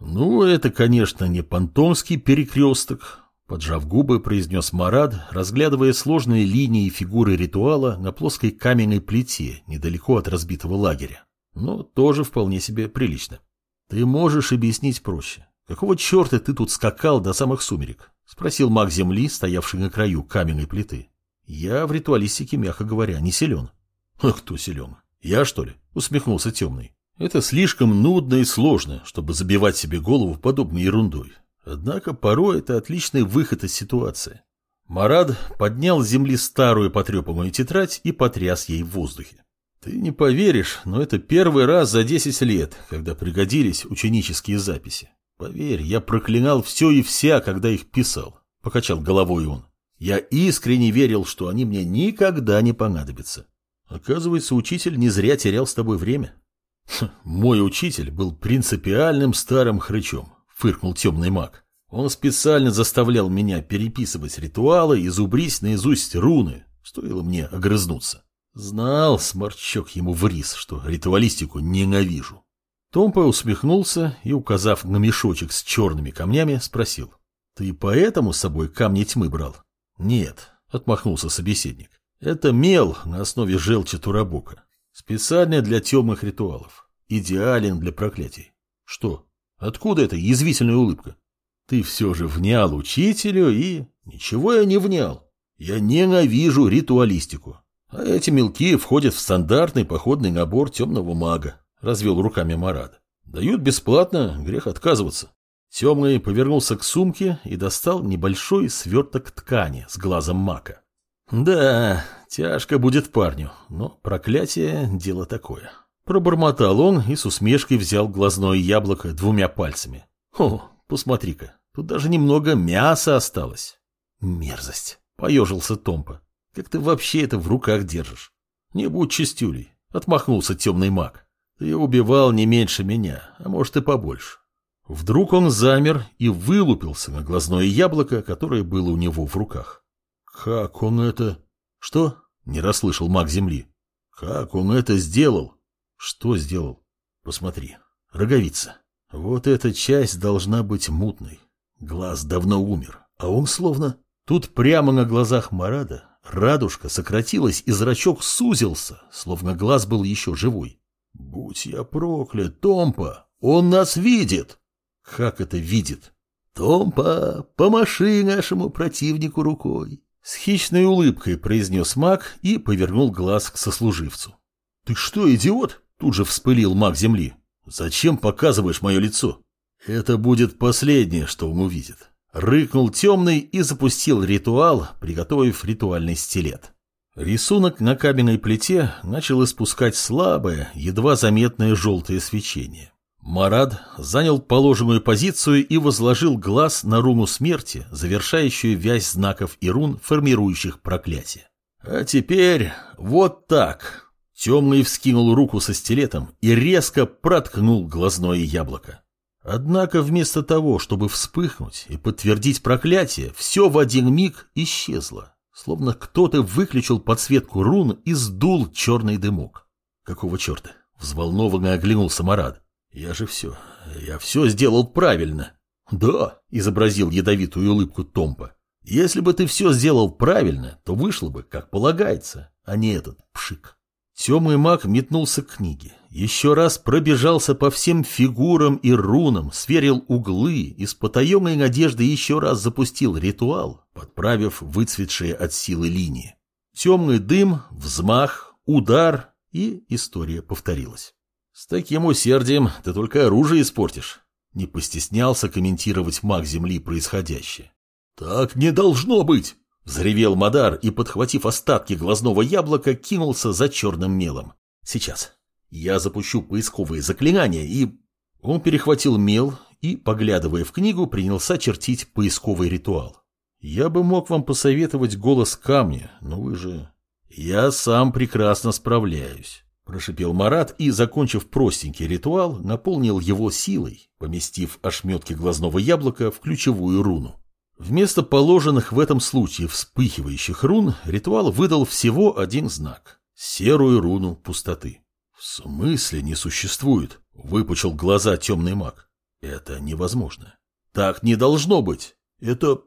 Ну, это, конечно, не понтонский перекресток, поджав губы, произнес Марад, разглядывая сложные линии и фигуры ритуала на плоской каменной плите недалеко от разбитого лагеря. Но тоже вполне себе прилично. Ты можешь объяснить проще. Какого черта ты тут скакал до самых сумерек? Спросил маг земли, стоявший на краю каменной плиты. Я в ритуалистике, мягко говоря, не силен. А кто силен? Я, что ли? Усмехнулся темный. Это слишком нудно и сложно, чтобы забивать себе голову подобной ерундой. Однако порой это отличный выход из ситуации. Марад поднял с земли старую потрепанную тетрадь и потряс ей в воздухе. Ты не поверишь, но это первый раз за 10 лет, когда пригодились ученические записи. Поверь, я проклинал все и вся, когда их писал. Покачал головой он. Я искренне верил, что они мне никогда не понадобятся. Оказывается, учитель не зря терял с тобой время. «Мой учитель был принципиальным старым хрычом», — фыркнул темный маг. «Он специально заставлял меня переписывать ритуалы и зубрить наизусть руны, стоило мне огрызнуться. Знал сморчок ему в рис, что ритуалистику ненавижу». Томпа усмехнулся и, указав на мешочек с черными камнями, спросил. «Ты поэтому с собой камни тьмы брал?» «Нет», — отмахнулся собеседник. «Это мел на основе желчи турабука. Специально для темных ритуалов. Идеален для проклятий. Что? Откуда эта язвительная улыбка? Ты все же внял учителю и... Ничего я не внял. Я ненавижу ритуалистику. А эти мелкие входят в стандартный походный набор темного мага. Развел руками Марат. Дают бесплатно, грех отказываться. Темный повернулся к сумке и достал небольшой сверток ткани с глазом мака. Да, тяжко будет парню, но проклятие – дело такое. Пробормотал он и с усмешкой взял глазное яблоко двумя пальцами. О, посмотри-ка, тут даже немного мяса осталось. Мерзость, поежился Томпа. Как ты вообще это в руках держишь? Не будь чистюлей, отмахнулся темный маг. Ты убивал не меньше меня, а может и побольше. Вдруг он замер и вылупился на глазное яблоко, которое было у него в руках. «Как он это...» «Что?» — не расслышал маг земли. «Как он это сделал?» «Что сделал?» «Посмотри. Роговица. Вот эта часть должна быть мутной. Глаз давно умер, а он словно...» Тут прямо на глазах Марада радужка сократилась и зрачок сузился, словно глаз был еще живой. «Будь я проклят, Томпа! Он нас видит!» «Как это видит?» «Томпа, помаши нашему противнику рукой!» С хищной улыбкой произнес маг и повернул глаз к сослуживцу. «Ты что, идиот?» – тут же вспылил маг земли. «Зачем показываешь мое лицо?» «Это будет последнее, что он увидит». Рыкнул темный и запустил ритуал, приготовив ритуальный стилет. Рисунок на каменной плите начал испускать слабое, едва заметное желтое свечение. Марад занял положенную позицию и возложил глаз на руну смерти, завершающую вязь знаков и рун, формирующих проклятие. А теперь вот так. Темный вскинул руку со стилетом и резко проткнул глазное яблоко. Однако вместо того, чтобы вспыхнуть и подтвердить проклятие, все в один миг исчезло, словно кто-то выключил подсветку рун и сдул черный дымок. Какого черта? Взволнованно оглянулся Марад. Я же все, я все сделал правильно. Да, изобразил ядовитую улыбку Томпа. Если бы ты все сделал правильно, то вышло бы, как полагается, а не этот пшик. Темный маг метнулся к книге, еще раз пробежался по всем фигурам и рунам, сверил углы и с потаенной надеждой еще раз запустил ритуал, подправив выцветшие от силы линии. Темный дым, взмах, удар, и история повторилась. С таким усердием ты только оружие испортишь. Не постеснялся комментировать маг земли происходящее. Так не должно быть! Взревел Мадар и, подхватив остатки глазного яблока, кинулся за черным мелом. Сейчас. Я запущу поисковые заклинания и... Он перехватил мел и, поглядывая в книгу, принялся чертить поисковый ритуал. Я бы мог вам посоветовать голос камня, но вы же... Я сам прекрасно справляюсь. Прошипел Марат и, закончив простенький ритуал, наполнил его силой, поместив ошметки глазного яблока в ключевую руну. Вместо положенных в этом случае вспыхивающих рун, ритуал выдал всего один знак – серую руну пустоты. «В смысле не существует?» – выпучил глаза темный маг. Это невозможно. Так не должно быть. Это